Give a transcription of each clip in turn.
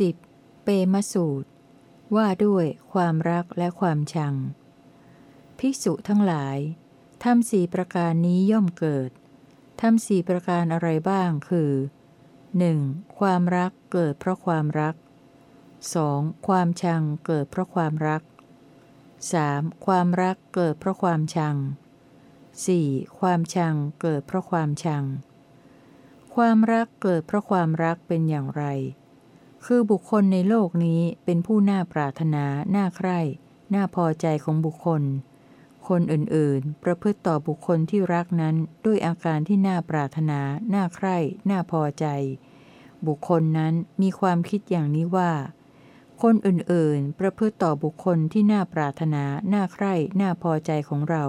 10. เปมสูตร ว่าด้วยความรักและความชัง ภิกษุทั้งหลายทำสี่ประการนี้ย่อมเกิดทำสี่ประการอะไรบ้างคือ 1. ความรักเกิดเพราะความรัก 2. ความชังเกิดเพราะความรัก 3. ความรักเกิดเพราะความชัง 4. ความชังเกิดเพราะความชัง ความรักเกิดเพราะความรักเป็นอย่างไร คือบุคคลในโลกนี้เป็นผู้น่าปรารถนา น่าใคร่ น่าพอใจของบุคคล คนอื่นๆ ประพฤติต่อบุคคลที่รักนั้นด้วยอาการที่น่าปรารถนา น่าใคร่ น่าพอใจ บุคคลนั้นมีความคิดอย่างนี้ว่า คนอื่นๆ ประพฤติต่อบุคคลที่น่าปรารถนา น่าใคร่ น่าพอใจของเรา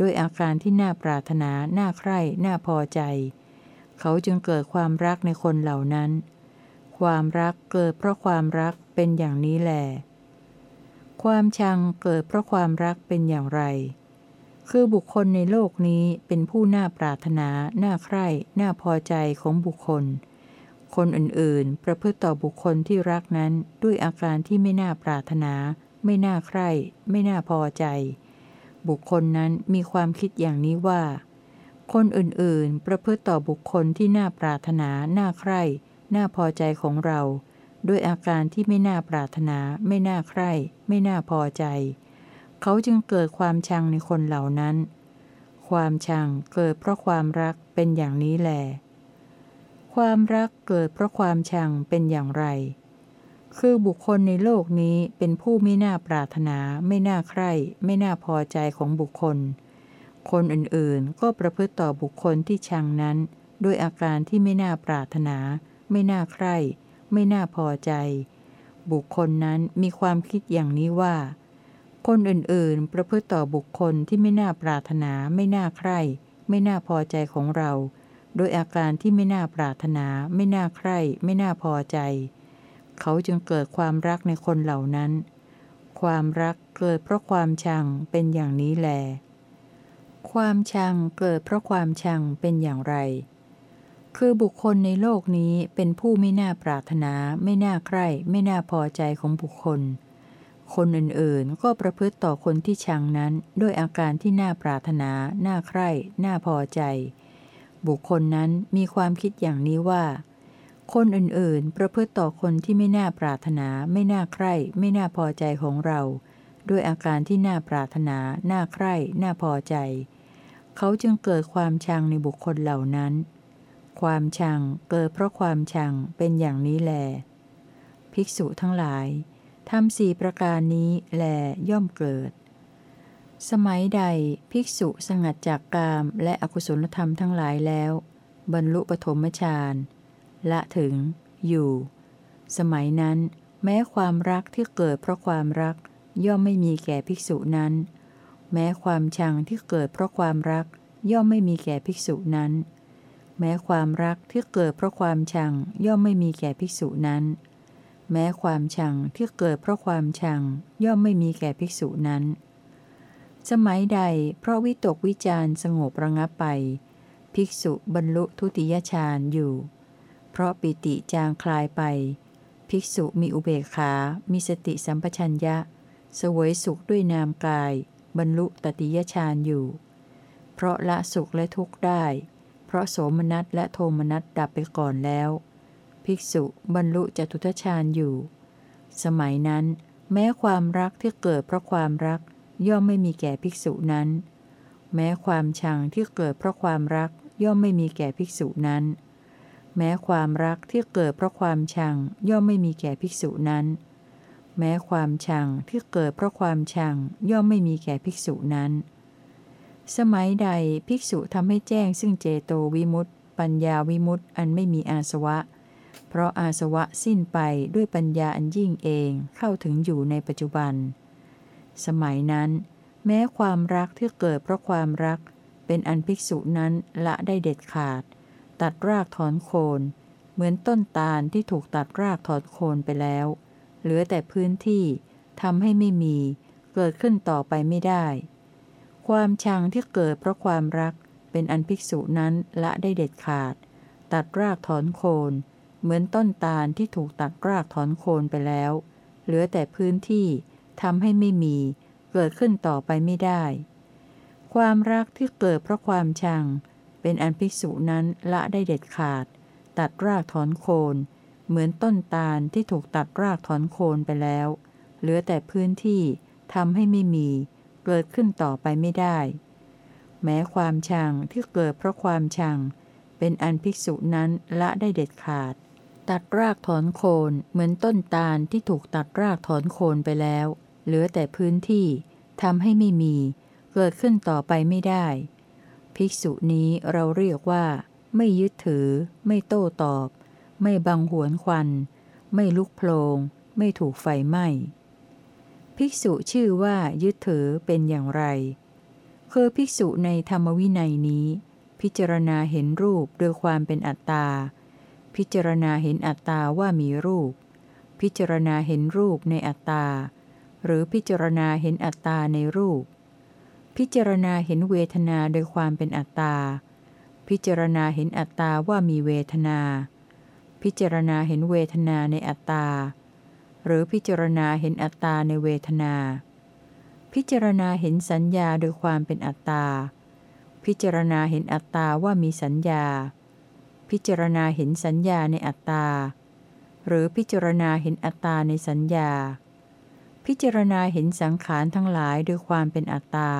ด้วยอาการที่น่าปรารถนา น่าใคร่ น่าพอใจ เขาจึงเกิดความรักในคนเหล่านั้น ความรักเกิดเพราะความรักเป็นอย่างนี้แหลความชังเกิดเพราะความรักเป็นอย่างไร คือบุคคลในโลกนี้เป็นผู้น่าปรารถนา น่าใคร่ น่าพอใจของบุคคล คนอื่นๆ ประพฤติต่อบุคคลที่รักนั้นด้วยอาการที่ไม่น่าปรารถนา ไม่น่าใคร่ ไม่น่าพอใจ บุคคลนั้นมีความคิดอย่างนี้ว่า คนอื่นๆ ประพฤติต่อบุคคลที่น่าปรารถนา น่าใคร่ น่าพอใจของเรา ด้วยอาการที่ไม่น่าปรารถนา ไม่น่าใคร่ ไม่น่าพอใจ เขาจึงเกิดความชังในคนเหล่านั้น ความชังเกิดเพราะความรักเป็นอย่างนี้แหลความรักเกิดเพราะความชังเป็นอย่างไร คือบุคคลในโลกนี้เป็นผู้ไม่น่าปรารถนา ไม่น่าใคร่ ไม่น่าพอใจของบุคคล คนอื่นๆ ก็ประพฤติต่อบุคคลที่ชังนั้น ด้วยอาการที่ไม่น่าปรารถนา ไม่น่าใคร่ ไม่น่าพอใจ บุคคลนั้นมีความคิดอย่างนี้ว่า คนอื่นๆ ประพฤติต่อบุคคลที่ไม่น่าปรารถนา ไม่น่าใคร่ ไม่น่าพอใจของเรา โดยอาการที่ไม่น่าปรารถนา ไม่น่าใคร่ ไม่น่าพอใจ เขาจึงเกิดความรักในคนเหล่านั้น ความรักเกิดเพราะความชังเป็นอย่างนี้แล ความชังเกิดเพราะความชังเป็นอย่างไร คือบุคคลในโลกนี้เป็นผู้ไม่น่าปรารถนา ไม่น่าใคร่ไม่น่าพอใจของบุคคล คนอื่นๆ ก็ประพฤติต่อคนที่ชังนั้น ด้วยอาการที่น่าปรารถนา น่าใคร่ น่าพอใจ บุคคลนั้นมีความคิดอย่างนี้ว่า คนอื่นๆ ประพฤติต่อคนที่ไม่น่าปรารถนา ไม่น่าใคร่ ไม่น่าพอใจของเรา ด้วยอาการที่น่าปรารถนา น่าใคร่ น่าพอใจ เขาจึงเกิดความชังในบุคคลเหล่านั้น ความชัง เกิดเพราะความชังเป็นอย่างนี้แล ภิกษุทั้งหลายทำสี่ประการนี้แลย่อมเกิด สมัยใดภิกษุสงัดจากกามและอกุศลธรรมทั้งหลายแล้ว บรรลุปฐมฌานละถึง อยู่ สมัยนั้น แม้ความรักที่เกิดเพราะความรัก ย่อมไม่มีแก่ภิกษุนั้น แม้ความชังที่เกิดเพราะความรัก ย่อมไม่มีแก่ภิกษุนั้น แม้ความรักที่เกิดเพราะความชังย่อมไม่มีแก่ภิกษุนั้น แม้ความชังที่เกิดเพราะความชังย่อมไม่มีแก่ภิกษุนั้น สมัยใดเพราะวิตกวิจารสงบระงับไป ภิกษุบรรลุทุติยฌานอยู่ เพราะปิติจางคลายไป ภิกษุมีอุเบกขา มีสติสัมปชัญญะ สวยสุขด้วยนามกาย บรรลุตติยฌานอยู่ เพราะละสุขและทุกข์ได้ เพราะโสมนัสและโทมนัสดับไปก่อนแล้ว ภิกษุบรรลุจตุทชานอยู่ สมัยนั้น แม้ความรักที่เกิดเพราะความรัก ย่อมไม่มีแก่ภิกษุนั้น แม้ความชังที่เกิดเพราะความรัก ย่อมไม่มีแก่ภิกษุนั้น แม้ความรักที่เกิดเพราะความชัง ย่อมไม่มีแก่ภิกษุนั้น แม้ความชังที่เกิดเพราะความชัง ย่อมไม่มีแก่ภิกษุนั้น สมัยใดภิกษุทำให้แจ้งซึ่งเจโตวิมุตต์ปัญญาวิมุตต์อันไม่มีอาสวะ เพราะอาสวะสิ้นไปด้วยปัญญาอันยิ่งเองเข้าถึงอยู่ในปัจจุบัน สมัยนั้น แม้ความรักที่เกิดเพราะความรัก เป็นอันภิกษุนั้นละได้เด็ดขาด ตัดรากถอนโคน เหมือนต้นตาลที่ถูกตัดรากถอนโคนไปแล้ว เหลือแต่พื้นที่ทำให้ไม่มี เกิดขึ้นต่อไปไม่ได้ ความชังที่เกิดเพราะความรักเป็นอันภิกษุนั้นละได้เด็ดขาด ตัดรากถอนโคน เหมือนต้นตาลที่ถูกตัดรากถอนโคนไปแล้ว เหลือแต่พื้นที่ทำให้ไม่มี เกิดขึ้นต่อไปไม่ได้ ความรักที่เกิดเพราะความชัง เป็นอันภิกษุนั้นละได้เด็ดขาด ตัดรากถอนโคน เหมือนต้นตาลที่ถูกตัดรากถอนโคนไปแล้ว เหลือแต่พื้นที่ทำให้ไม่มีเเกิดขึ้นต่อไปไม่ได้ แม้ความชังที่เกิดเพราะความชัง เป็นอันภิกษุนั้นละได้เด็ดขาด ตัดรากถอนโคนเหมือนต้นตาลที่ถูกตัดรากถอนโคนไปแล้ว เหลือแต่พื้นที่ทำให้ไม่มี เกิดขึ้นต่อไปไม่ได้ ภิกษุนี้เราเรียกว่า ไม่ยึดถือ ไม่โต้ตอบ ไม่บังหวนควัน ไม่ลุกโพลงไม่ถูกไฟไหม้ ภิกษุชื่อว่ายึดถือเป็นอย่างไร คือภิกษุในธรรมวินัยนี้ พิจารณาเห็นรูปโดยความเป็นอัตตา พิจารณาเห็นอัตตาว่ามีรูป พิจารณาเห็นรูปในอัตตา หรือพิจารณาเห็นอัตตาในรูป พิจารณาเห็นเวทนาโดยความเป็นอัตตา พิจารณาเห็นอัตตาว่ามีเวทนา พิจารณาเห็นเวทนาในอัตตา หรือพิจารณาเห็นอัตตาในเวทนา พิจารณาเห็นสัญญาโดยความเป็นอัตตา พิจารณาเห็นอัตตาว่ามีสัญญา พิจารณาเห็นสัญญาในอัตตา หรือพิจารณาเห็นอัตตาในสัญญา พิจารณาเห็นสังขารทั้งหลายโดยความเป็นอัตตา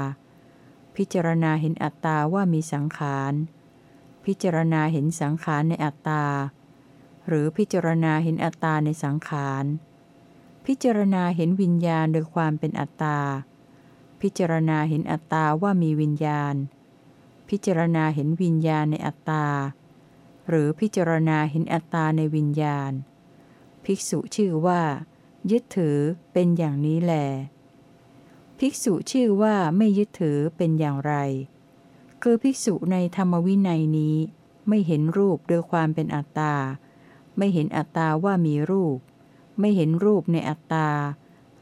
พิจารณาเห็นอัตตาว่ามีสังขาร พิจารณาเห็นสังขารในอัตตา หรือพิจารณาเห็นอัตตาในสังขาร พิจารณาเห็นวิญญาณโดยความเป็นอัตตา พิจารณาเห็นอัตตาว่ามีวิญญาณ พิจารณาเห็นวิญญาณในอัตตา หรือพิจารณาเห็นอัตตาในวิญญาณ ภิกษุชื่อว่า ยึดถือเป็นอย่างนี้แล ภิกษุชื่อว่าไม่ยึดถือเป็นอย่างไร คือภิกษุในธรรมวินัยนี้ ไม่เห็นรูปโดยความเป็นอัตตา ไม่เห็นอัตตาว่ามีรูป ไม่เห็นรูปในอัตตา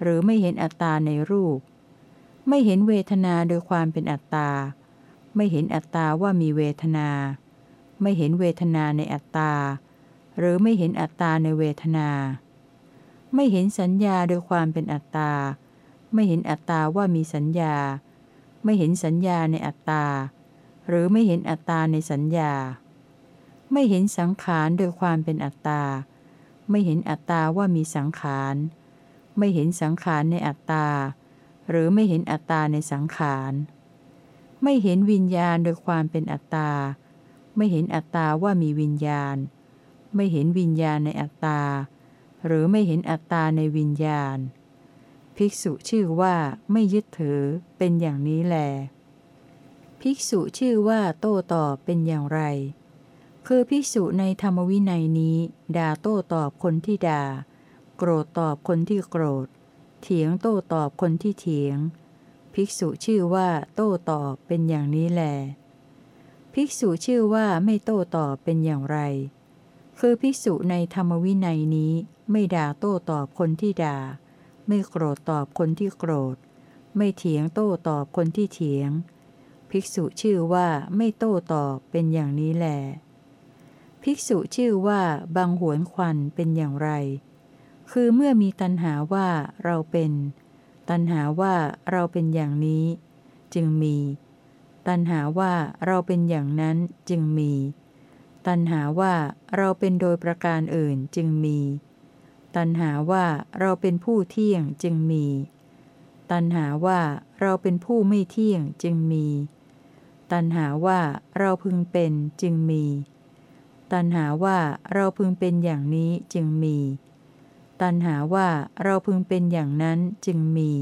หรือไม่เห็นอัตตาในรูป ไม่เห็นเวทนาโดยความเป็นอัตตา ไม่เห็นอัตตาว่ามีเวทนา ไม่เห็นเวทนาในอัตตา หรือไม่เห็นอัตตาในเวทนา ไม่เห็นสัญญาโดยความเป็นอัตตา ไม่เห็นอัตตาว่ามีสัญญา ไม่เห็นสัญญาในอัตตา หรือไม่เห็นอัตตาในสัญญา ไม่เห็นสังขารโดยความเป็นอัตตา ไม่เห็นอัตตาว่ามีสังขาร ไม่เห็นสังขารในอัตตา หรือไม่เห็นอัตตาในสังขาร ไม่เห็นวิญญาณโดยความเป็นอัตตา ไม่เห็นอัตตาว่ามีวิญญาณ ไม่เห็นวิญญาณในอัตตา หรือไม่เห็นอัตตาในวิญญาณ ภิกษุชื่อว่าไม่ยึดถือเป็นอย่างนี้แล ภิกษุชื่อว่าโต้ตอบเป็นอย่างไร คือภิกษุในธรรมวินัยนี้ ด่าโต้ตอบคนที่ด่า โกรธตอบคนที่โกรธ เถียงโต้ตอบคนที่เถียง ภิกษุชื่อว่าโต้ตอบเป็นอย่างนี้แล ภิกษุชื่อว่าไม่โต้ตอบเป็นอย่างไร คือภิกษุในธรรมวินัยนี้ไม่ด่าโต้ตอบคนที่ด่า ไม่โกรธตอบคนที่โกรธ ไม่เถียงโต้ตอบคนที่เถียง ภิกษุชื่อว่าไม่โต้ตอบเป็นอย่างนี้แหละ ภิกษุชื่อว่าบางหวนควันเป็นอย่างไร คือเมื่อมีตัณหาว่าเราเป็น ตัณหาว่าเราเป็นอย่างนี้ จึงมี ตัณหาว่าเราเป็นอย่างนั้นจึงมี ตัณหาว่าเราเป็นโดยประการอื่นจึงมี ตัณหาว่าเราเป็นผู้เที่ยงจึงมี ตัณหาว่าเราเป็นผู้ไม่เที่ยงจึงมี ตัณหาว่าเราพึงเป็นจึงมี ตัณหาว่าเราพึงเป็นอย่างนี้จึงมี ตัณหาว่าเราพึงเป็นอย่างนั้นจึงมี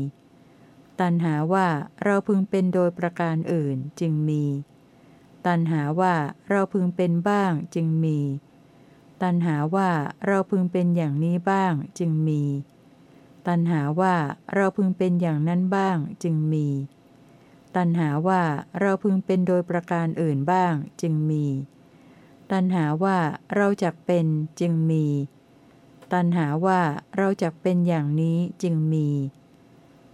ตัณหาว่าเราพึงเป็นโดยประการอื่นจึงมี ตัณหาว่าเราพึงเป็นบ้างจึงมี ตัณหาว่าเราพึงเป็นอย่างนี้บ้างจึงมี ตัณหาว่าเราพึงเป็นอย่างนั้นบ้างจึงมี ตัณหาว่าเราพึงเป็นโดยประการอื่นบ้างจึงมีต ตัณหาว่าเราจักเป็นจึงมี ตัณหาว่าเราจักเป็นอย่างนี้จึงมี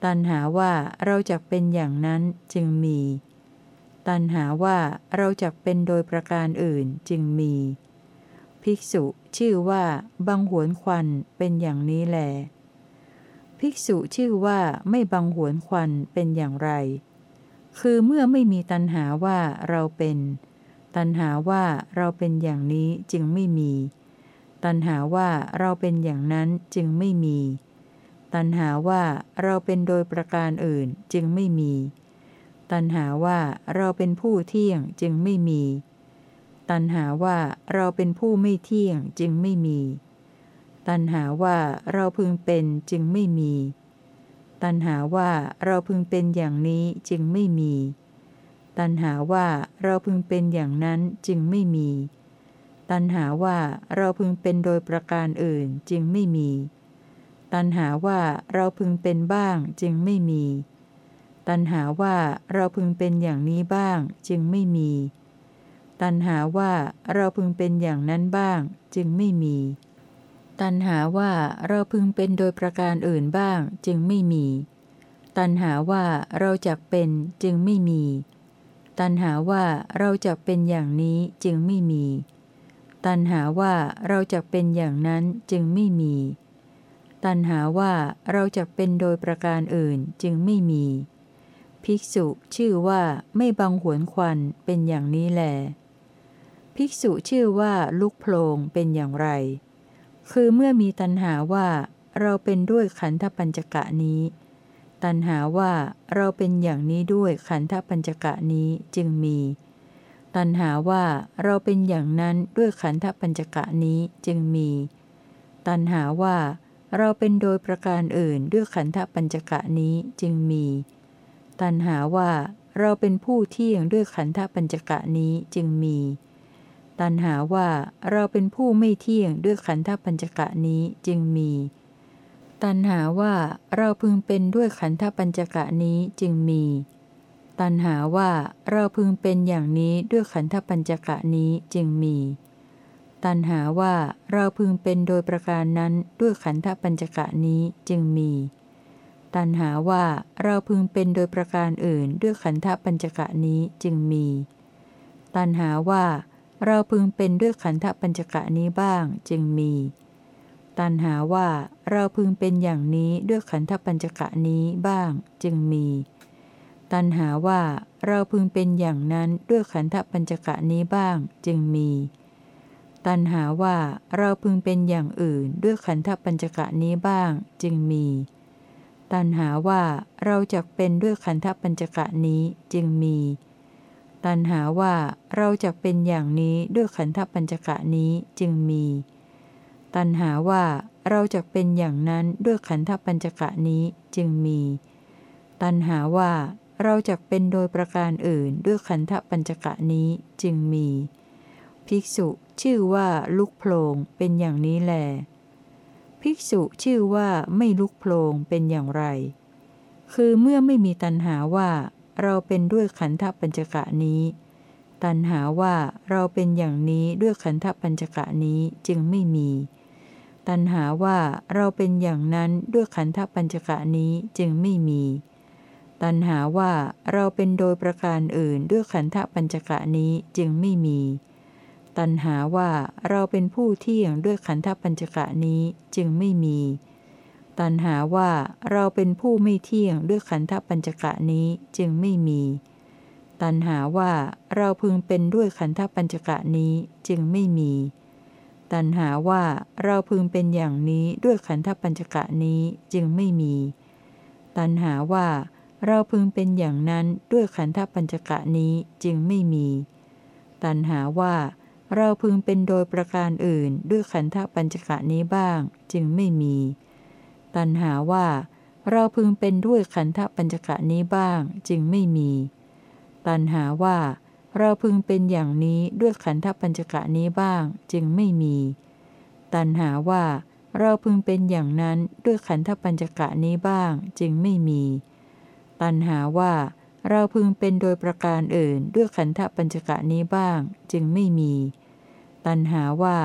ตัณหาว่าเราจักเป็นอย่างนั้นจึงมี ตัณหาว่าเราจักเป็นโดยประการอื่นจึงมีภภิกษุชื่อว่าบังหวนควันเป็นอย่างนี้แลภิกษุชื่อว่าไม่บังหวนควันเป็นอย่างไร คือเมื่อไม่มีตัณหาว่าเราเป็น ตัณหาว่าเราเป็นอย่างนี้จึงไม่มี ตัณหาว่าเราเป็นอย่างนั้นจึงไม่มี ตัณหาว่าเราเป็นโดยประการอื่นจึงไม่มี ตัณหาว่าเราเป็นผู้เที่ยงจึงไม่มี ตัณหาว่าเราเป็นผู้ไม่เที่ยงจึงไม่มี ตัณหาว่าเราพึงเป็นจึงไม่มี ตัณหาว่าเราพึงเป็นอย่างนี้จึงไม่มี ตัณหาว่าเราพึงเป็นอย่างนั้นจึงไม่มี ตัณหาว่าเราพึงเป็นโดยประการอื่นจึงไม่มี ตัณหาว่าเราพึงเป็นบ้างจึงไม่มี ตัณหาว่าเราพึงเป็นอย่างนี้บ้างจึงไม่มี ตัณหาว่าเราพึงเป็นอย่างนั้นบ้างจึงไม่มี ตัณหาว่าเราพึงเป็นโดยประการอื่นบ้างจึงไม่มี ตัณหาว่าเราจะเป็นจึงไม่มี ตัณหาว่าเราจะเป็นอย่างนี้จึงไม่มี ตัณหาว่าเราจะเป็นอย่างนั้นจึงไม่มี ตัณหาว่าเราจะเป็นโดยประการอื่นจึงไม่มี ภิกษุชื่อว่าไม่บังหวนควันเป็นอย่างนี้แหลภิกษุชื่อว่าลุกโพลงเป็นอย่างไร คือเมื่อมีตัณหาว่าเราเป็นด้วยขันธปัญจกะนี้ ตัณหาว่าเราเป็นอย่างนี้ด้วยขันธปัญจกะนี้จึงมี ตัณหาว่าเราเป็นอย่างนั้นด้วยขันธปัญจกะนี้จึงมี ตัณหาว่าเราเป็นโดยประการอื่นด้วยขันธปัญจกะนี้จึงมี ตัณหาว่าเราเป็นผู้เที่ยงด้วยขันธปัญจกะนี้จึงมี ตัณหาว่าเราเป็นผู้ไม่เที่ยงด้วยขันธปัญจกะนี้จึงมี ตัณหาว่าเราพึงเป็นด้วยขันธปัญจกะนี้จึงมี ตัณหาว่าเราพึงเป็นอย่างนี้ด้วยขันธปัญจกะนี้จึงมี ตัณหาว่าเราพึงเป็นโดยประการนั้นด้วยขันธปัญจกะนี้จึงมี ตัณหาว่าเราพึงเป็นโดยประการอื่นด้วยขันธปัญจกะนี้จึงมี ตัณหาว่าเราพึงเป็นด้วยขันธปัญจกะนี้บ้างจึงมี ตันหาว่าเราพึงเป็นอย่างนี้ด้วยขันธปัญจกะนี้บ้างจึงมี ตันหาว่าเราพึงเป็นอย่างนั้นด้วยขันธปัญจกะนี้บ้างจึงมี ตันหาว่าเราพึงเป็นอย่างอื่นด้วยขันธปัญจกะนี้บ้างจึงมี ตันหาว่าเราจะเป็นด้วยขันธปัญจกะนี้จึงมี ตันหาว่าเราจะเป็นอย่างนี้ด้วยขันธปัญจกะนี้จึงมี ตันหาว่าเราจะเป็นอย่างนั้นด้วยขันธปัญจกะนี้จึงมี ตันหาว่าเราจะเป็นโดยประการอื่นด้วยขันธปัญจกะนี้จึงมี ภิกษุชื่อว่าลุกโพลงเป็นอย่างนี้แล ภิกษุชื่อว่าไม่ลุกโพลงเป็นอย่างไร คือเมื่อไม่มีตันหาว่าเราเป็นด้วยขันธปัญจกะนี้ ตัณหาว่าเราเป็นอย่างนี้ด้วยขันธปัญจกะนี้จึงไม่มี ตัณหาว่าเราเป็นอย่างนั้นด้วยขันธปัญจกะนี้จึงไม่มี ตัณหาว่าเราเป็นโดยประการอื่นด้วยขันธปัญจกะนี้จึงไม่มี ตัณหาว่าเราเป็นผู้เที่ยงด้วยขันธปัญจกะนี้จึงไม่มี ตันหาว่าเราเป็นผู้ไม่เที่ยงด้วยขันธปัญจกะนี้จึงไม่มี ตันหาว่าเราพึงเป็นด้วยขันธปัญจกะนี้จึงไม่มี ตันหาว่าเราพึงเป็นอย่างนี้ด้วยขันธปัญจกะนี้จึงไม่มี ตันหาว่าเราพึงเป็นอย่างนั้นด้วยขันธปัญจกะนี้จึงไม่มี ตันหาว่าเราพึงเป็นโดยประการอื่นด้วยขันธปัญจกะนี้บ้าง จึงไม่มี ตัณหาว่าเราพึงเป็นด้วยขันธปัญจกะนี้บ้าง จึงไม่มี ตัณหาว่า เราพึงเป็นอย่างนี้ด้วยขันธปัญจกะนี้บ้างจึงไม่มี ตัณหาว่า เราพึงเป็นอย่างนั้นด้วยขันธปัญจกะนี้บ้างจึงไม่มี ตัณหาว่า เราพึงเป็นโดยประการอื่นด้วยขันธปัญจกะนี้บ้างจึงไม่มี ตัณหาว่า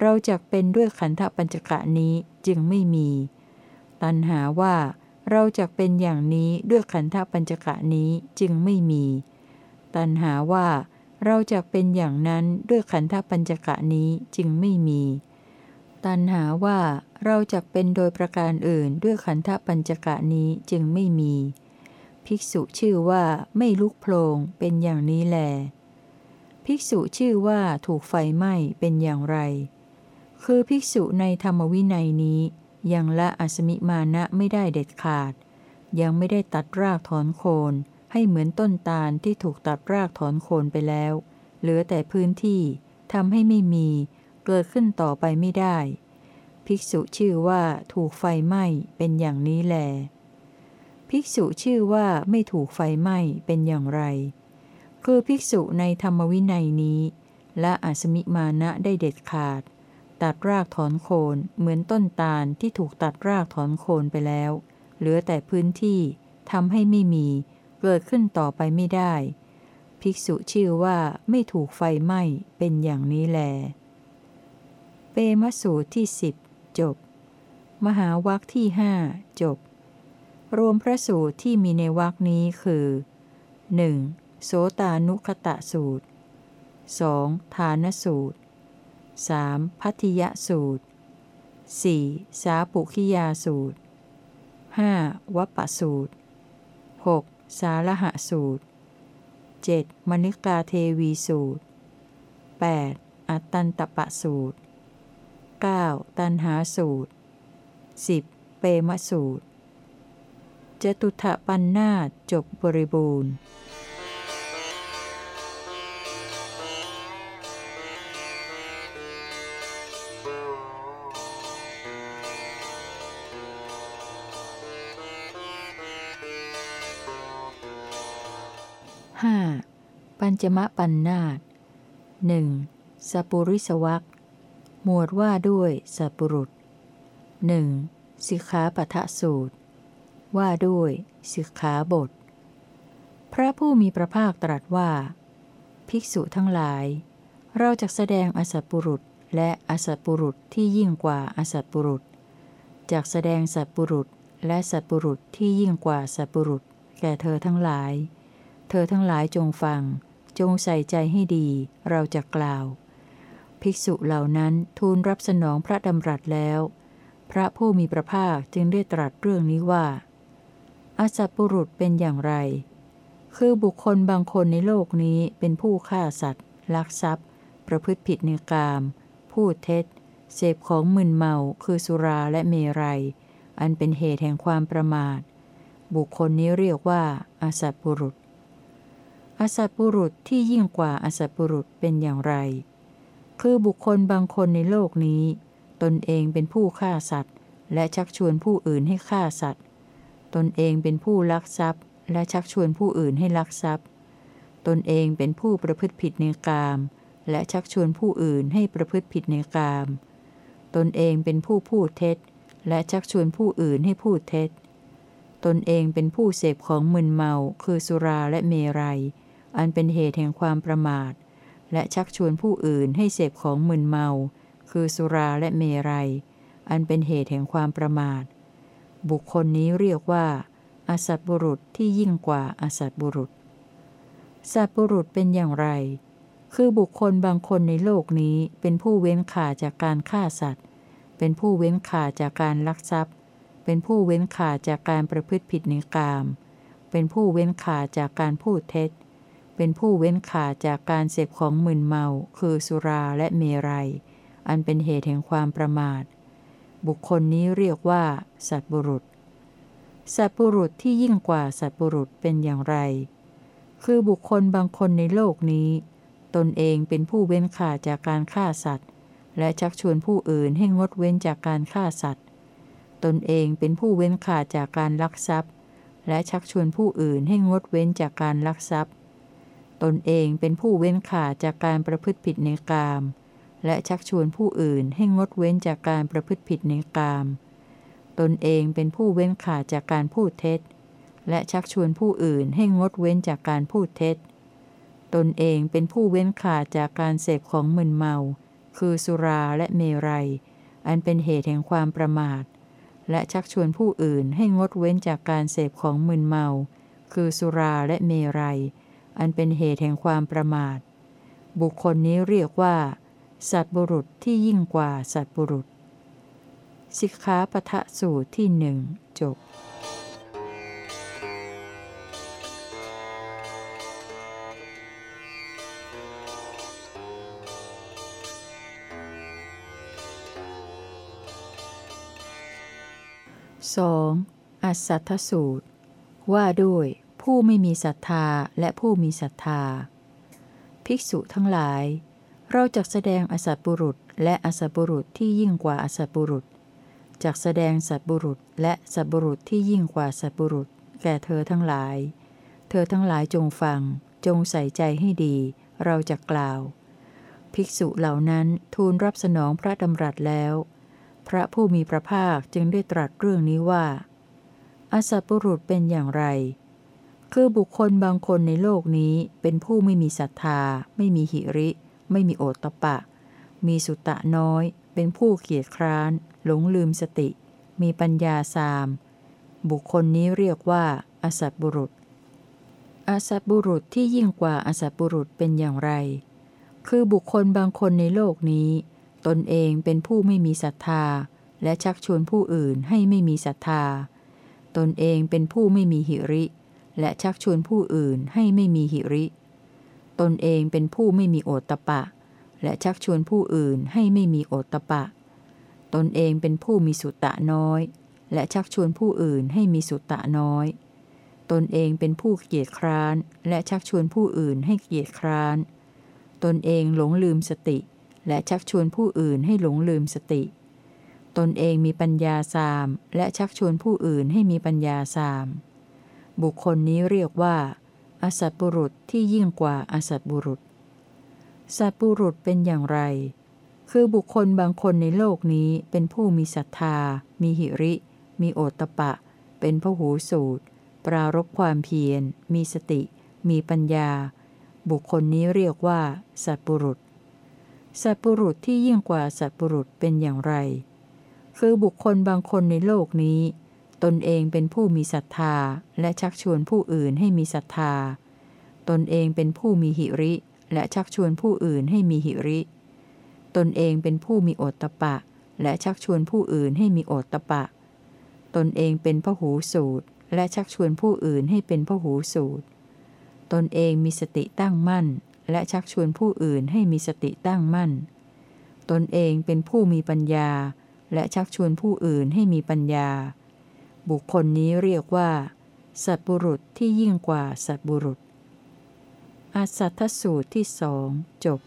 เราจะเป็นด้วยขันธปัญจกะนี้จึงไม่มี ตัณหาว่า เราจะเป็นอย่างนี้ด้วยขันธปัญจกะนี้จึงไม่มี ตัณหาว่า เราจะเป็นอย่างนั้นด้วยขันธปัญจกะนี้จึงไม่มี ตันหาว่าเราจะเป็นโดยประการอื่นด้วยขันธปัญจกะนี้จึงไม่มี ภิกษุชื่อว่าไม่ลุกโพลงเป็นอย่างนี้แล ภิกษุชื่อว่าถูกไฟไหม้เป็นอย่างไร คือภิกษุในธรรมวินัยนี้ยังละอสมิมาณะไม่ได้เด็ดขาด ยังไม่ได้ตัดรากถอนโคน ให้เหมือนต้นตาลที่ถูกตัดรากถอนโคนไปแล้ว เหลือแต่พื้นที่ทำให้ไม่มี เกิดขึ้นต่อไปไม่ได้ ภิกษุชื่อว่าถูกไฟไหม้เป็นอย่างนี้แล ภิกษุชื่อว่าไม่ถูกไฟไหม้เป็นอย่างไร คือภิกษุในธรรมวินัยนี้และอสมิมาณะได้เด็ดขาด ตัดรากถอนโคนเหมือนต้นตาลที่ถูกตัดรากถอนโคนไปแล้ว เหลือแต่พื้นที่ทำให้ไม่มี เกิดขึ้นต่อไปไม่ได้ ภิกษุชื่อว่าไม่ถูกไฟไหม้เป็นอย่างนี้แล เปมสูตรที่สิบจบ มหาวัคที่ห้าจบ รวมพระสูตรที่มีในวักนี้คือ 1. โสตานุคตะสูตร 2. ฐานสูตร 3. พัทยสูตร 4. สาปุขิยาสูตร 5. วัปปสูตร 6. สารหะสูตร 7. มณิกาเทวีสูตร 8. อัตตันตปะสูตร 9. ตันหาสูตร 10. เปมสูตรจตุถปันนาจบบริบูรณ์ จมะปันนาตหนึ่งสปุริสวักหมวดว่าด้วยสัปุรุษหนึ่งสิกขาปทะสูตร ว่าด้วยสิกขาบท พระผู้มีพระภาคตรัสว่า ภิกษุทั้งหลาย เราจะแสดงอสัปุรุษและอสัปุรุษที่ยิ่งกว่าอสัปุรุษจากแสดงสัปุรุษและสัปุรุษที่ยิ่งกว่าสัปุรุษแก่เธอทั้งหลาย เธอทั้งหลายจงฟัง จงใส่ใจให้ดีเราจะกล่าว ภิกษุเหล่านั้นทูลรับสนองพระดำรัสแล้ว พระผู้มีพระภาคจึงได้ตรัสเรื่องนี้ว่าอาสัตบุรุษเป็นอย่างไร คือบุคคลบางคนในโลกนี้เป็นผู้ฆ่าสัตว์ ลักทรัพย์ ประพฤติผิดในกามพูดเท็จ เสพของมึนเมาคือสุราและเมรัย อันเป็นเหตุแห่งความประมาท บุคคลนี้เรียกว่าอาสัตบุรุษ อสัตบุรุษที่ยิ่งกว่าอสัตบุรุษเป็นอย่างไร คือบุคคลบางคนในโลกนี้ ตนเองเป็นผู้ฆ่าสัตว์ และชักชวนผู้อื่นให้ฆ่าสัตว์ ตนเองเป็นผู้ลักทรัพย์ และชักชวนผู้อื่นให้ลักทรัพย์ ตนเองเป็นผู้ประพฤติผิดในกาม และชักชวนผู้อื่นให้ประพฤติผิดในกาม ตนเองเป็นผู้พูดเท็จ และชักชวนผู้อื่นให้พูดเท็จตนเองเป็นผู้เสพของมึนเมาคือสุราและเมรัย อันเป็นเหตุแห่งความประมาท และชักชวนผู้อื่นให้เสพของมึนเมา คือสุราและเมรัย อันเป็นเหตุแห่งความประมาท บุคคลนี้เรียกว่าอาสัตบุรุษที่ยิ่งกว่าอาสัตบุรุษ สัตบุรุษเป็นอย่างไร คือบุคคลบางคนในโลกนี้เป็นผู้เว้นขาจากการฆ่าสัตว์ เป็นผู้เว้นขาจากการลักทรัพย์ เป็นผู้เว้นขาจากการประพฤติผิดในกาม เป็นผู้เว้นขาจากการพูดเท็จ เป็นผู้เว้นขาดจากการเสพของมึนเมา คือสุราและเมรัย อันเป็นเหตุแห่งความประมาท บุคคลนี้เรียกว่า สัตบุรุษ สัตบุรุษที่ยิ่งกว่าสัตบุรุษเป็นอย่างไร คือบุคคลบางคนในโลกนี้ ตนเองเป็นผู้เว้นขาดจากการฆ่าสัตว์ และชักชวนผู้อื่นให้งดเว้นจากการฆ่าสัตว์ ตนเองเป็นผู้เว้นขาดจากการลักทรัพย์ และชักชวนผู้อื่นให้งดเว้นจากการลักทรัพย์ ตนเองเป็นผู้เว้นขาดจากการประพฤติผิดในกาม และชักชวนผู้อื่นให้งดเว้นจากการประพฤติผิดในกาม ตนเองเป็นผู้เว้นขาดจากการพูดเท็จ และชักชวนผู้อื่นให้งดเว้นจากการพูดเท็จ ตนเองเป็นผู้เว้นขาดจากการเสพของมึนเมา คือสุราและเมรัย อันเป็นเหตุแห่งความประมาท และชักชวนผู้อื่นให้งดเว้นจากการเสพของมึนเมา คือสุราและเมรัย อันเป็นเหตุแห่งความประมาท บุคคลนี้เรียกว่า สัตบุรุษที่ยิ่งกว่าสัตบุรุษ สิกขาปทะสูตรที่หนึ่งจบ 2. อัสสัทธสูตร ว่าด้วย ผู้ไม่มีศรัทธาและผู้มีศรัทธา ภิกษุทั้งหลาย เราจะแสดงอสัตบุรุษและอสัตบุรุษที่ยิ่งกว่าอสัตบุรุษจากแสดงสัตบุรุษและสัตบุรุษที่ยิ่งกว่าสัตบุรุษ แก่เธอทั้งหลาย เธอทั้งหลายจงฟัง จงใส่ใจให้ดี เราจะกล่าว ภิกษุเหล่านั้นทูลรับสนองพระดำรัสแล้ว พระผู้มีพระภาคจึงได้ตรัสเรื่องนี้ว่า อสัตบุรุษเป็นอย่างไร คือบุคคลบางคนในโลกนี้เป็นผู้ไม่มีศรัทธา ไม่มีหิริ ไม่มีโอตตปะ มีสุตะน้อย เป็นผู้เกียจคร้าน หลงลืมสติ มีปัญญาสาม บุคคลนี้เรียกว่าอสัตบุรุษอสัตบุรุษที่ยิ่งกว่าอสัตบุรุษเป็นอย่างไร คือบุคคลบางคนในโลกนี้ ตนเองเป็นผู้ไม่มีศรัทธา และชักชวนผู้อื่นให้ไม่มีศรัทธา ตนเองเป็นผู้ไม่มีหิริ และชักชวนผู้อื่นให้ไม่มีหิริ ตนเองเป็นผู้ไม่มีโอตตะปะ และชักชวนผู้อื่นให้ไม่มีโอตตะปะ ตนเองเป็นผู้มีสุตตะน้อย และชักชวนผู้อื่นให้มีสุตตะน้อย ตนเองเป็นผู้เกียจคร้าน และชักชวนผู้อื่นให้เกียจคร้าน ตนเองหลงลืมสติ และชักชวนผู้อื่นให้หลงลืมสติ ตนเองมีปัญญาสาม และชักชวนผู้อื่นให้มีปัญญาสาม บุคคลนี้เรียกว่า อสัตบุรุษที่ยิ่งกว่าอสัตบุรุษ สัตบุรุษเป็นอย่างไร คือบุคคลบางคนในโลกนี้เป็นผู้มีศรัทธา มีหิริ มีโอตตะปะ เป็นพหูสูตร ปรารบความเพียร มีสติ มีปัญญา บุคคลนี้เรียกว่า สัตบุรุษ สัตบุรุษที่ยิ่งกว่าสัตบุรุษเป็นอย่างไร คือบุคคลบางคนในโลกนี้ ตนเองเป็นผู้มีศรัทธา และชักชวนผู้อื่นให้มีศรัทธา ตนเองเป็นผู้มีหิริ และชักชวนผู้อื่นให้มีหิริ ตนเองเป็นผู้มีโอตตะปะ และชักชวนผู้อื่นให้มีโอตตะปะ ตนเองเป็นพหูสูตร และชักชวนผู้อื่นให้เป็นพหูสูตร ตนเองมีสติตั้งมั่น และชักชวนผู้อื่นให้มีสติตั้งมั่น ตนเองเป็นผู้มีปัญญา และชักชวนผู้อื่นให้มีปัญญา บุคคลนี้เรียกว่า สัตบุรุษที่ยิ่งกว่าสัตบุรุษ อาสัทธสูตรที่สองจบ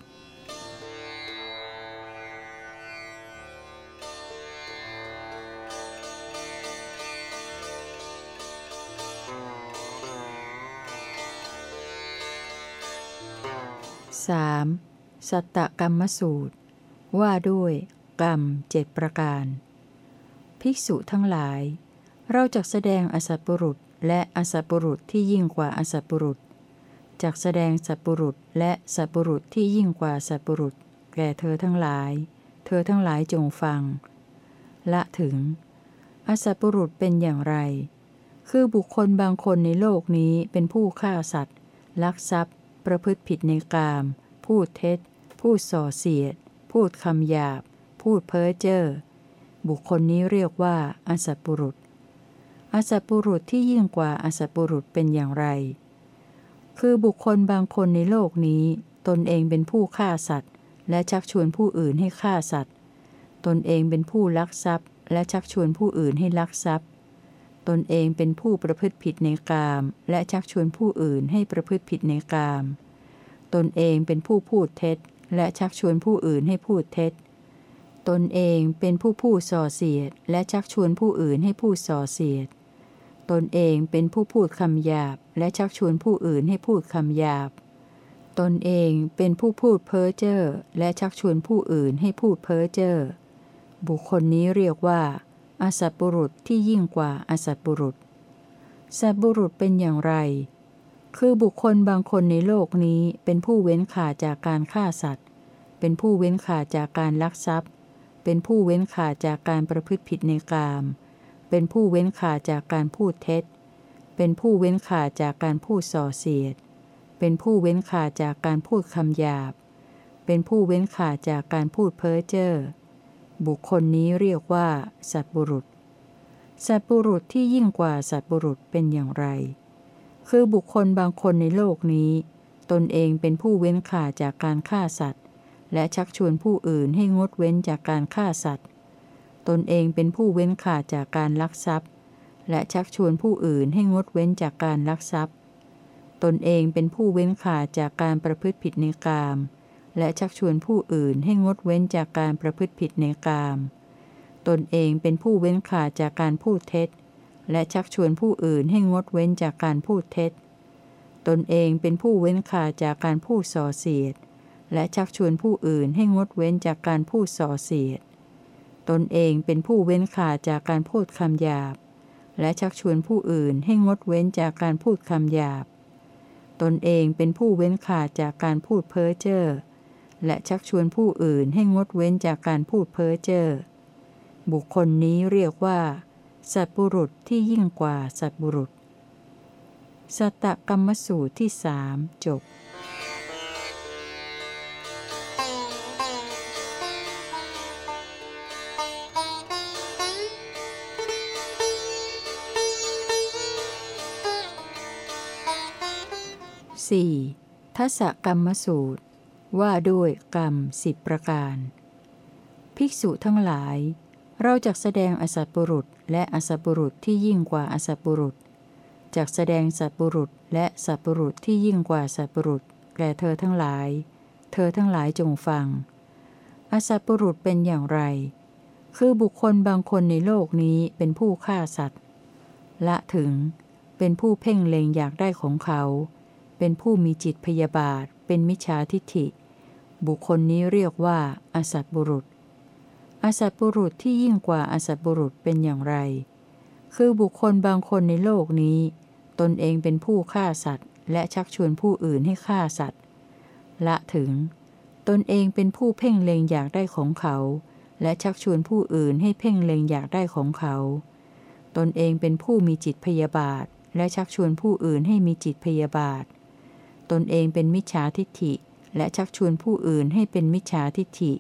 3. สัตตกรรมสูตร ว่าด้วย กรรมเจ็ดประการ ภิกษุทั้งหลาย เราจะแสดงอสัตบุรุษและอสัตบุรุษที่ยิ่งกว่าอสัตบุรุษจากแสดงสัตบุรุษและสัตบุรุษที่ยิ่งกว่าสัตบุรุษ แก่เธอทั้งหลาย เธอทั้งหลายจงฟัง ละถึง อสัตบุรุษเป็นอย่างไร คือบุคคลบางคนในโลกนี้เป็นผู้ฆ่าสัตว์ ลักทรัพย์ ประพฤติผิดในกาม พูดเท็จ พูดส่อเสียด พูดคำหยาบ พูดเพ้อเจ้อ บุคคลนี้เรียกว่าอสัตบุรุษ อสัตบุรุษที่ยิ่งกว่าอสัตบุรุษเป็นอย่างไร คือบุคคลบางคนในโลกนี้ ตนเองเป็นผู้ฆ่าสัตว์ และชักชวนผู้อื่นให้ฆ่าสัตว์ ตนเองเป็นผู้ลักทรัพย์ และชักชวนผู้อื่นให้ลักทรัพย์ ตนเองเป็นผู้ประพฤติผิดในกาม และชักชวนผู้อื่นให้ประพฤติผิดในกาม ตนเองเป็นผู้พูดเท็จ และชักชวนผู้อื่นให้พูดเท็จตนเองเป็นผู้พูดส่อเสียด และชักชวนผู้อื่นให้พูดส่อเสียด ตนเองเป็นผู้พูดคำหยาบ และชักชวนผู้อื่นให้พูดคำหยาบ ตนเองเป็นผู้พูดเพ้อเจ้อและชักชวนผู้อื่นให้พูดเพ้อเจ้อ บุคคลนี้เรียกว่าอสัตบุรุษที่ยิ่งกว่าอสัตบุรุษ สัตบุรุษเป็นอย่างไร คือบุคคลบางคนในโลกนี้เป็นผู้เว้นขาจากการฆ่าสัตว์ เป็นผู้เว้นขาจากการลักทรัพย์ เป็นผู้เว้นขาจากการประพฤติผิดในกามเเป็นผู้เว้นขาดจากการพูดเท็จ เป็นผู้เว้นขาดจากการพูดส่อเสียด เป็นผู้เว้นขาดจากการพูดคำหยาบ เป็นผู้เว้นขาดจากการพูดเพ้อเจ้อ บุคคลนี้เรียกว่า สัตบุรุษ สัตบุรุษที่ยิ่งกว่าสัตบุรุษเป็นอย่างไร คือบุคคลบางคนในโลกนี้ ตนเองเป็นผู้เว้นขาดจากการฆ่าสัตว์ และชักชวนผู้อื่นให้งดเว้นจากการฆ่าสัตว์ ตนเองเป็นผู้เว้นขาดจากการลักทรัพย์ และชักชวนผู้อื่นให้งดเว้นจากการลักทรัพย์ ตนเองเป็นผู้เว้นขาดจากการประพฤติผิดในกาม และชักชวนผู้อื่นให้งดเว้นจากการประพฤติผิดในกาม ตนเองเป็นผู้เว้นขาดจากการพูดเท็จ และชักชวนผู้อื่นให้งดเว้นจากการพูดเท็จ ตนเองเป็นผู้เว้นขาดจากการพูดส่อเสียด และชักชวนผู้อื่นให้งดเว้นจากการพูดส่อเสียด ตนเองเป็นผู้เว้นขาดจากการพูดคำหยาบ และชักชวนผู้อื่นให้งดเว้นจากการพูดคำหยาบ ตนเองเป็นผู้เว้นขาดจากการพูดเพ้อเจ้อ และชักชวนผู้อื่นให้งดเว้นจากการพูดเพ้อเจ้อ บุคคลนี้เรียกว่า สัตบุรุษที่ยิ่งกว่าสัตบุรุษ สัตตกรรมสูตรที่สามจบ 4. ทัศกรรมสูตร ว่าด้วยกรรมสิบประการ ภิกษุทั้งหลาย เราจะแสดงอสัตบุรุษและอสัตบุรุษที่ยิ่งกว่าอสัตบุรุษจากแสดงสัตบุรุษและสัตบุรุษที่ยิ่งกว่าสัตบุรุษแก่เธอทั้งหลาย เธอทั้งหลายจงฟัง อสัตบุรุษเป็นอย่างไร คือบุคคลบางคนในโลกนี้เป็นผู้ฆ่าสัตว์ ละถึงเป็นผู้เพ่งเล็งอยากได้ของเขา เป็นผู้มีจิตพยาบาท เป็นมิจฉาทิฏฐิ บุคคลนี้เรียกว่าอสัตบุรุษอสัตบุรุษที่ยิ่งกว่าอสัตบุรุษเป็นอย่างไร คือบุคคลบางคนในโลกนี้ ตนเองเป็นผู้ฆ่าสัตว์ และชักชวนผู้อื่นให้ฆ่าสัตว์ ละถึง ตนเองเป็นผู้เพ่งเล็งอยากได้ของเขา และชักชวนผู้อื่นให้เพ่งเล็งอยากได้ของเขา ตนเองเป็นผู้มีจิตพยาบาท และชักชวนผู้อื่นให้มีจิตพยาบาท ตนเองเป็นมิจฉาทิฏฐิ และชักชวนผู้อื่นให้เป็นมิจฉาทิฏฐิ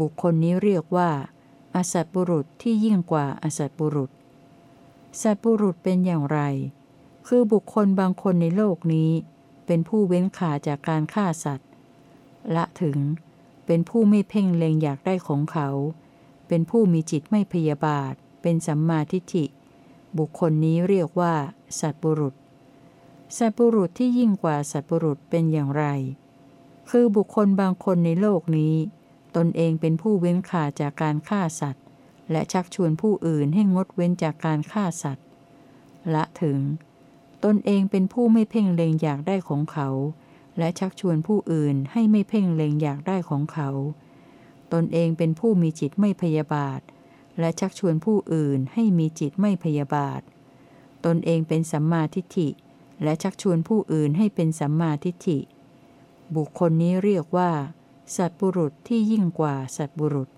บุคคลนี้เรียกว่าอสัตบุรุษที่ยิ่งกว่าอสัตบุรุษ สัตบุรุษเป็นอย่างไร คือบุคคลบางคนในโลกนี้ เป็นผู้เว้นขาจากการฆ่าสัตว์ ละถึง เป็นผู้ไม่เพ่งเล็งอยากได้ของเขา เป็นผู้มีจิตไม่พยาบาท เป็นสัมมาทิฏฐิ บุคคลนี้เรียกว่า สัตบุรุษ สัตบุรุษที่ยิ่งกว่าสัตบุรุษเป็นอย่างไร คือบุคคลบางคนในโลกนี้ ตนเองเป็นผู้เว้นขาจากการฆ่าสัตว์ และชักชวนผู้อื่นให้งดเว้นจากการฆ่าสัตว์ ละถึง ตนเองเป็นผู้ไม่เพ่งเล็งอยากได้ของเขา และชักชวนผู้อื่นให้ไม่เพ่งเล็งอยากได้ของเขา ตนเองเป็นผู้มีจิตไม่พยาบาท และชักชวนผู้อื่นให้มีจิตไม่พยาบาท ตนเองเป็นสัมมาทิฏฐิ และชักชวนผู้อื่นให้เป็นสัมมาทิฏฐิ บุคคลนี้เรียกว่า สัตบุรุษที่ยิ่งกว่าสัตบุรุษ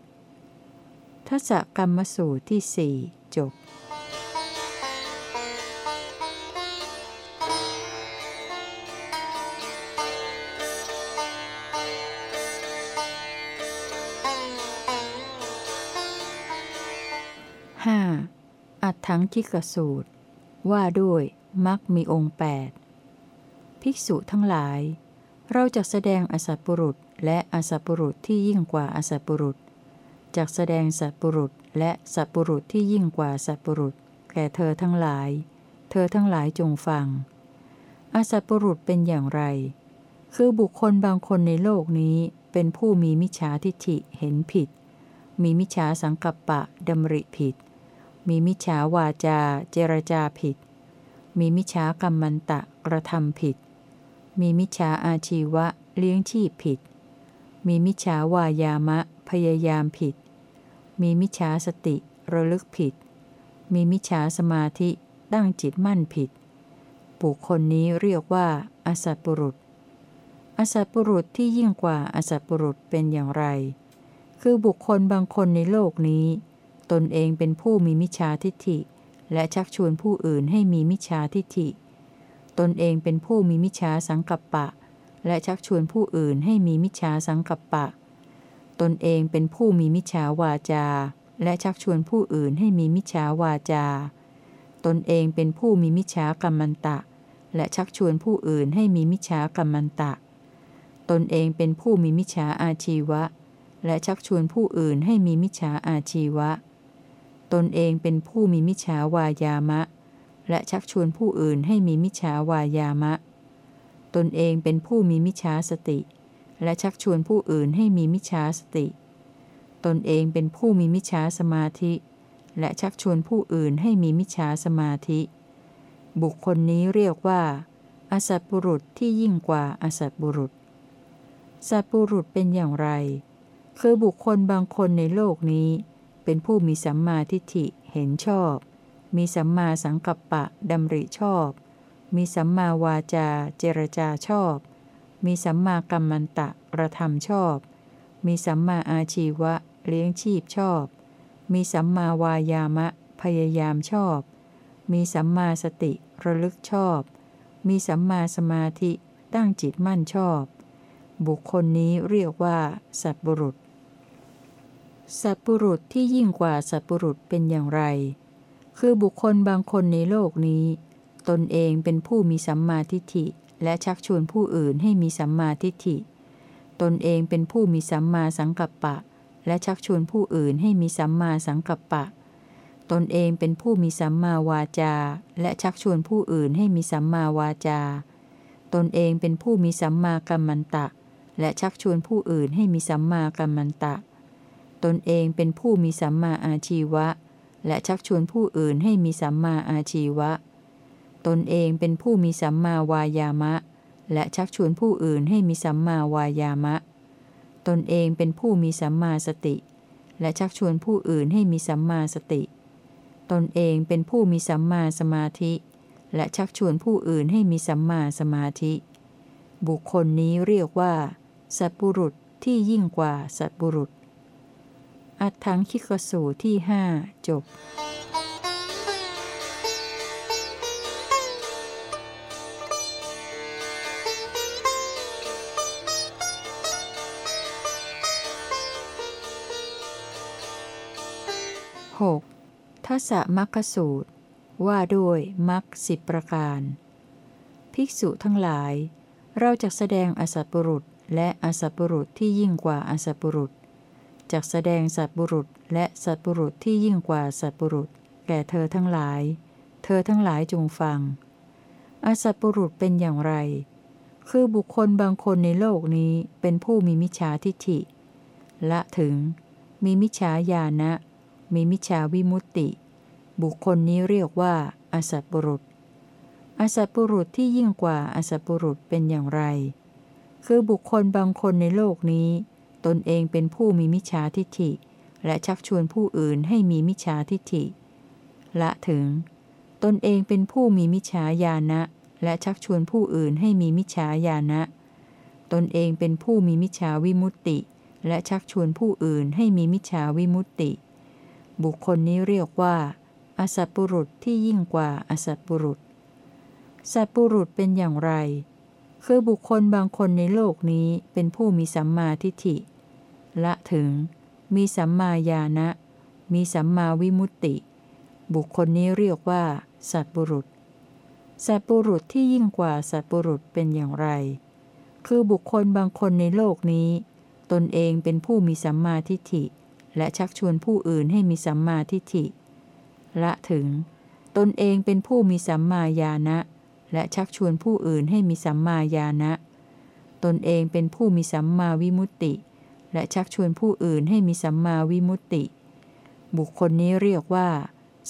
ทัศกรรมสูตรที่สี่จบห้าอัตถังคิกสูตร ว่าด้วย มักมีองค์แปดภิกษุทั้งหลาย เราจะแสดงอสัตบุรุษและอสัตบุรุษที่ยิ่งกว่าอสัตบุรุษจากแสดงสัตบุรุษและสัตบุรุษที่ยิ่งกว่าสัตบุรุษ แก่เธอทั้งหลาย เธอทั้งหลายจงฟัง อสัตบุรุษเป็นอย่างไร คือบุคคลบางคนในโลกนี้เป็นผู้มีมิจฉาทิฏฐิเห็นผิด มีมิจฉาสังกัปปะดำริผิด มีมิจฉาวาจาเจรจาผิด มีมิจฉากรรมันตะกระทำผิด มีมิจฉาอาชีวะเลี้ยงชีพผิด มีมิจฉาวายามะพยายามผิด มีมิจฉาสติระลึกผิด มีมิจฉาสมาธิตั้งจิตมั่นผิด บุคคลนี้เรียกว่าอสัตบุรุษ อสัตบุรุษที่ยิ่งกว่าอสัตบุรุษเป็นอย่างไร คือบุคคลบางคนในโลกนี้ ตนเองเป็นผู้มีมิจฉาทิฏฐิ และชักชวนผู้อื่นให้มีมิจฉาทิฏฐิ ตนเองเป็นผู้มีมิจฉาสังกัปปะ และชักชวนผู้อื่นให้มีมิจฉาสังกัปปะ ตนเองเป็นผู้มีมิจฉาวาจา และชักชวนผู้อื่นให้มีมิจฉาวาจา ตนเองเป็นผู้มีมิจฉากรรมันตะ และชักชวนผู้อื่นให้มีมิจฉากรรมันตะ ตนเองเป็นผู้มีมิจฉาอาชีวะ และชักชวนผู้อื่นให้มีมิจฉาอาชีวะ ตนเองเป็นผู้มีมิจฉาวายามะ และชักชวนผู้อื่นให้มีมิจฉาวายามะ ตนเองเป็นผู้มีมิจฉาสติ และชักชวนผู้อื่นให้มีมิจฉาสติ ตนเองเป็นผู้มีมิจฉาสมาธิ และชักชวนผู้อื่นให้มีมิจฉาสมาธิ บุคคลนี้เรียกว่า อสัตบุรุษที่ยิ่งกว่าอสัตบุรุษ สัตบุรุษเป็นอย่างไร คือบุคคลบางคนในโลกนี้ เป็นผู้มีสัมมาทิฏฐิเห็นชอบ มีสัมมาสังกัปปะดำริชอบ มีสัมมาวาจาเจรจาชอบ มีสัมมากัมมันตะกระทำชอบ มีสัมมาอาชีวะเลี้ยงชีพชอบ มีสัมมาวายามะพยายามชอบ มีสัมมาสติระลึกชอบ มีสัมมาสมาธิตั้งจิตมั่นชอบ บุคคลนี้เรียกว่า สัตบุรุษ สัตบุรุษที่ยิ่งกว่าสัตบุรุษเป็นอย่างไร คือบุคคลบางคนในโลกนี้ ตนเองเป็นผู้มีสัมมาทิฏฐิ และชักชวนผู้อื่นให้มีสัมมาทิฏฐิ ตนเองเป็นผู้มีสัมมาสังกัปปะ และชักชวนผู้อื่นให้มีสัมมาสังกัปปะ ตนเองเป็นผู้มีสัมมาวาจา และชักชวนผู้อื่นให้มีสัมมาวาจา ตนเองเป็นผู้มีสัมมากัมมันตะ และชักชวนผู้อื่นให้มีสัมมากัมมันตะ ตนเองเป็นผู้มีสัมมาอาชีวะ และชักชวนผู้อื่นให้มีสัมมาอาชีวะ ตนเองเป็นผู้มีสัมมาวายามะ และชักชวนผู้อื่นให้มีสัมมาวายามะ ตนเองเป็นผู้มีสัมมาสติ และชักชวนผู้อื่นให้มีสัมมาสติ ตนเองเป็นผู้มีสัมมาสมาธิ และชักชวนผู้อื่นให้มีสัมมาสมาธิ บุคคลนี้เรียกว่า สัตบุรุษที่ยิ่งกว่าสัตบุรุษ อัตถังคิกสูที่ห้าจบ 6. ทัสสมัคคสูตร ว่าด้วยมัคสิบประการ ภิกษุทั้งหลาย เราจะแสดงอสัตบุรุษและอสัตบุรุษที่ยิ่งกว่าอสัตบุรุษ จะแสดงสัตบุรุษและสัตบุรุษที่ยิ่งกว่าสัตบุรุษ แก่เธอทั้งหลาย เธอทั้งหลายจงฟัง อสัตบุรุษเป็นอย่างไร คือบุคคลบางคนในโลกนี้เป็นผู้มีมิจฉาทิฏฐิ ละถึง มีมิจฉาญาณะมีมิจฉาวิมุตติ บุคคลนี้เรียกว่าอสัตบุรุษ อสัตบุรุษที่ยิ่งกว่าอสัตบุรุษเป็นอย่างไร คือบุคคลบางคนในโลกนี้ ตนเองเป็นผู้มีมิจฉาทิฏฐิ และชักชวนผู้อื่นให้มีมิจฉาทิฏฐิ ละถึง ตนเองเป็นผู้มีมิจฉาญาณะ และชักชวนผู้อื่นให้มีมิจฉาญาณะ ตนเองเป็นผู้มีมิจฉาวิมุตติ และชักชวนผู้อื่นให้มีมิจฉาวิมุตติ บุคคลนี้เรียกว่าอสัตบุรุษที่ยิ่งกว่าอสัตบุรุษ สัตบุรุษเป็นอย่างไร คือบุคคลบางคนในโลกนี้เป็นผู้มีสัมมาทิฏฐิ ละถึง มีสัมมาญาณะ มีสัมมาวิมุตติ บุคคลนี้เรียกว่า สัตบุรุษ สัตบุรุษที่ยิ่งกว่าสัตบุรุษเป็นอย่างไร คือบุคคลบางคนในโลกนี้ ตนเองเป็นผู้มีสัมมาทิฏฐิ และชักชวนผู้อื่นให้มีสัมมาทิฏฐิ ละถึง ตนเองเป็นผู้มีสัมมาญาณะ และชักชวนผู้อื่นให้มีสัมมาญาณะ ตนเองเป็นผู้มีสัมมาวิมุตติ และชักชวนผู้อื่นให้มีสัมมาวิมุตติ บุคคลนี้เรียกว่า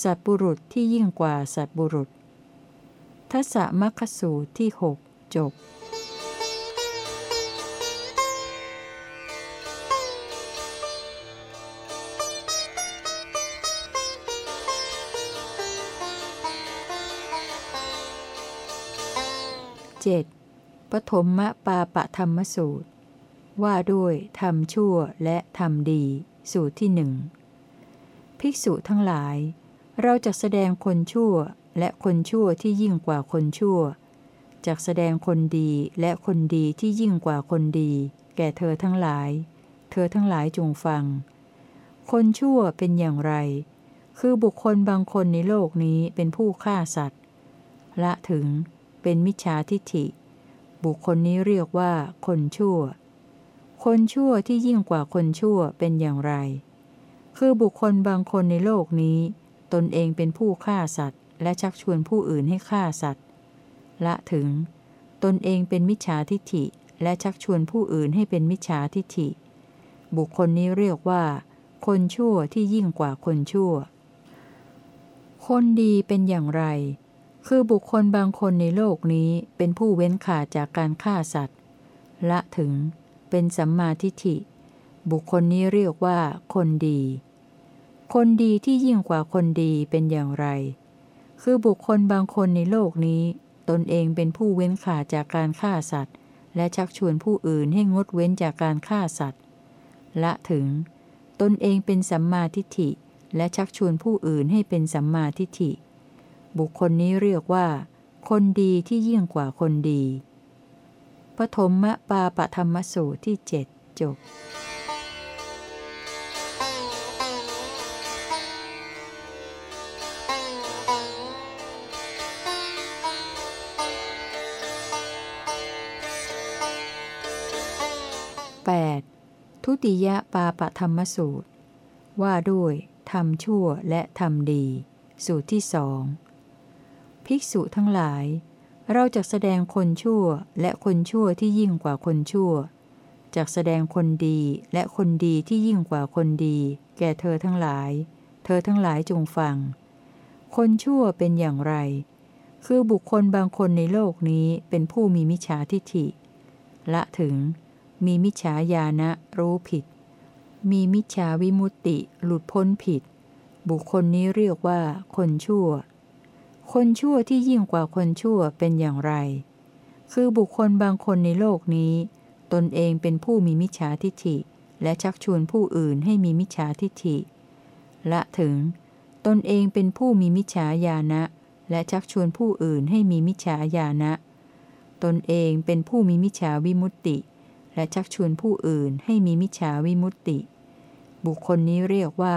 สัตบุรุษที่ยิ่งกว่าสัตบุรุษ ทัศมัคคสูตรที่หกจบ 7. ปฐมมปาปะธรรมสูตร ว่าด้วยทำชั่วและทำดี สูตรที่หนึ่งภิกษุทั้งหลาย เราจะแสดงคนชั่วและคนชั่วที่ยิ่งกว่าคนชั่วจากแสดงคนดีและคนดีที่ยิ่งกว่าคนดี แก่เธอทั้งหลาย เธอทั้งหลายจงฟัง คนชั่วเป็นอย่างไร คือบุคคลบางคนในโลกนี้เป็นผู้ฆ่าสัตว์ ละถึงเป็นมิจฉาทิฐิ บุคคลนี้เรียกว่าคนชั่ว คนชั่วที่ยิ่งกว่าคนชั่วเป็นอย่างไร คือบุคคลบางคนในโลกนี้ ตนเองเป็นผู้ฆ่าสัตว์ และชักชวนผู้อื่นให้ฆ่าสัตว์ ละถึง ตนเองเป็นมิจฉาทิฐิ และชักชวนผู้อื่นให้เป็นมิจฉาทิฐิ บุคคลนี้เรียกว่า คนชั่วที่ยิ่งกว่าคนชั่ว คนดีเป็นอย่างไร คือบุคคลบางคนในโลกนี้เป็นผู้เว้นขาดจากการฆ่าสัตว์ ละถึง เป็นสัมมาทิฏฐิ บุคคลนี้เรียกว่า คนดี คนดีที่ยิ่งกว่าคนดีเป็นอย่างไร คือบุคคลบางคนในโลกนี้ ตนเองเป็นผู้เว้นขาจากการฆ่าสัตว์ และชักชวนผู้อื่นให้งดเว้นจากการฆ่าสัตว์ ละถึง ตนเองเป็นสัมมาทิฏฐิ และชักชวนผู้อื่นให้เป็นสัมมาทิฏฐิ บุคคลนี้เรียกว่า คนดีที่ยิ่งกว่าคนดี ฐมมปาปธรรมสูตรที่เจ็ดจบ 8. ทุติยปาปธรรมสูตร ว่าด้วยทำชั่วและทำดี สูตรที่สองภิกษุทั้งหลาย เราจะแสดงคนชั่วและคนชั่วที่ยิ่งกว่าคนชั่วจากแสดงคนดีและคนดีที่ยิ่งกว่าคนดี แก่เธอทั้งหลาย เธอทั้งหลายจงฟัง คนชั่วเป็นอย่างไร คือบุคคลบางคนในโลกนี้เป็นผู้มีมิจฉาทิฐิ ละถึง มีมิจฉาญาณะรู้ผิด มีมิจฉาวิมุตติหลุดพ้นผิด บุคคลนี้เรียกว่าคนชั่ว คนชั่วที่ยิ่งกว่าคนชั่วเป็นอย่างไร คือบุคคลบางคนในโลกนี้ ตนเองเป็นผู้มีมิจฉาทิฐิ และชักชวนผู้อื่นให้มีมิจฉาทิฐิ ละถึง ตนเองเป็นผู้มีมิจฉาญาณะ และชักชวนผู้อื่นให้มีมิจฉาญาณะ ตนเองเป็นผู้มีมิจฉาวิมุตติ และชักชวนผู้อื่นให้มีมิจฉาวิมุตติ บุคคลนี้เรียกว่า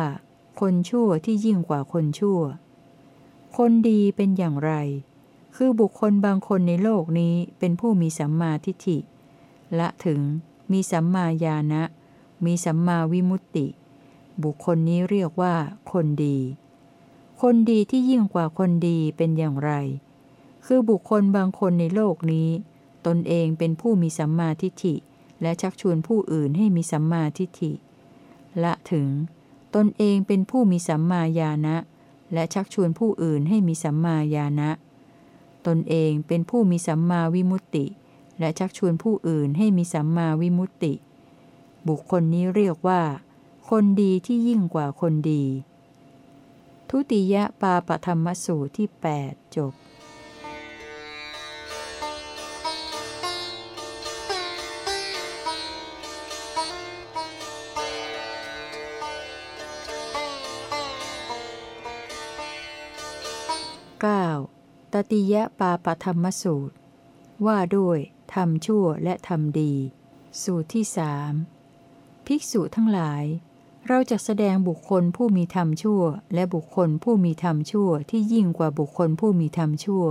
คนชั่วที่ยิ่งกว่าคนชั่ว คนดีเป็นอย่างไร คือบุคคลบางคนในโลกนี้เป็นผู้มีสัมมาทิฏฐิ ละถึงมีสัมมาญาณะ มีสัมมาวิมุตติ บุคคลนี้เรียกว่าคนดี คนดีที่ยิ่งกว่าคนดีเป็นอย่างไร คือบุคคลบางคนในโลกนี้ ตนเองเป็นผู้มีสัมมาทิฏฐิ และชักชวนผู้อื่นให้มีสัมมาทิฏฐิ ละถึง ตนเองเป็นผู้มีสัมมาญาณะ และชักชวนผู้อื่นให้มีสัมมาญาณะ ตนเองเป็นผู้มีสัมมาวิมุตติ และชักชวนผู้อื่นให้มีสัมมาวิมุตติ บุคคลนี้เรียกว่า คนดีที่ยิ่งกว่าคนดี ทุติยปาปธรรมสูตรที่ 8 จบ ตติยปาปธรรมสูตร ว่าด้วยทำชั่วและทำดี สูตรที่สามภิกษุทั้งหลาย เราจะแสดงบุคคลผู้มีธรรมชั่ว และบุคคลผู้มีธรรมชั่วที่ยิ่งกว่าบุคคลผู้มีธรรมชั่ว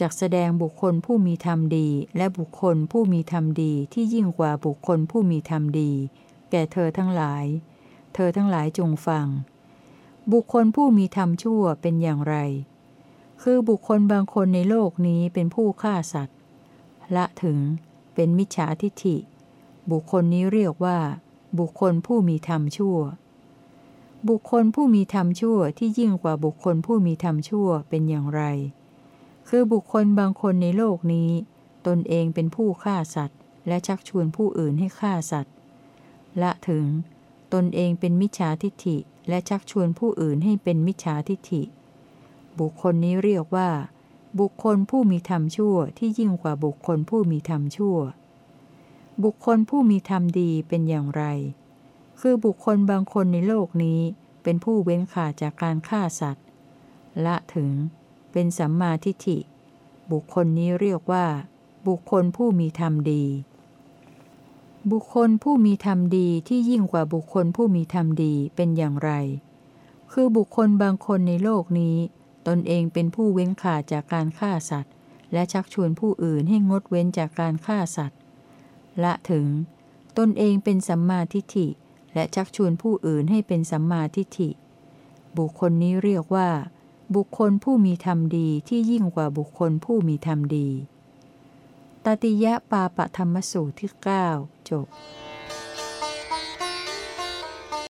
จากแสดงบุคคลผู้มีธรรมดี และบุคคลผู้มีธรรมดีที่ยิ่งกว่าบุคคลผู้มีธรรมดี แก่เธอทั้งหลาย เธอทั้งหลายจงฟัง บุคคลผู้มีธรรมชั่วเป็นอย่างไร คือบุคคลบางคนในโลกนี้เป็นผู้ฆ่าสัตว์ ละถึงเป็นมิจฉาทิฐิ บุคคลนี้เรียกว่า บุคคลผู้มีธรรมชั่ว บุคคลผู้มีธรรมชั่วที่ยิ่งกว่าบุคคลผู้มีธรรมชั่วเป็นอย่างไร คือบุคคลบางคนในโลกนี้ ตนเองเป็นผู้ฆ่าสัตว์ และชักชวนผู้อื่นให้ฆ่าสัตว์ ละถึง ตนเองเป็นมิจฉาทิฐิและชักชวนผู้อื่นให้เป็นมิจฉาทิฐิ บุคคลนี้เรียกว่า บุคคลผู้มีธรรมชั่วที่ยิ่งกว่าบุคคลผู้มีธรรมชั่ว บุคคลผู้มีธรรมดีเป็นอย่างไร คือบุคคลบางคนในโลกนี้เป็นผู้เว้นขาดจากการฆ่าสัตว์ ละถึง เป็นสัมมาทิฏฐิ บุคคลนี้เรียกว่า บุคคลผู้มีธรรมดี บุคคลผู้มีธรรมดีที่ยิ่งกว่าบุคคลผู้มีธรรมดีเป็นอย่างไร คือบุคคลบางคนในโลกนี้ ตนเองเป็นผู้เว้นขาดจากการฆ่าสัตว์ และชักชวนผู้อื่นให้งดเว้นจากการฆ่าสัตว์ ละถึง ตนเองเป็นสัมมาทิฏฐิ และชักชวนผู้อื่นให้เป็นสัมมาทิฏฐิ บุคคลนี้เรียกว่า บุคคลผู้มีธรรมดีที่ยิ่งกว่าบุคคลผู้มีธรรมดีตติยะปาปะธรรมสูตรที่ 9 จบ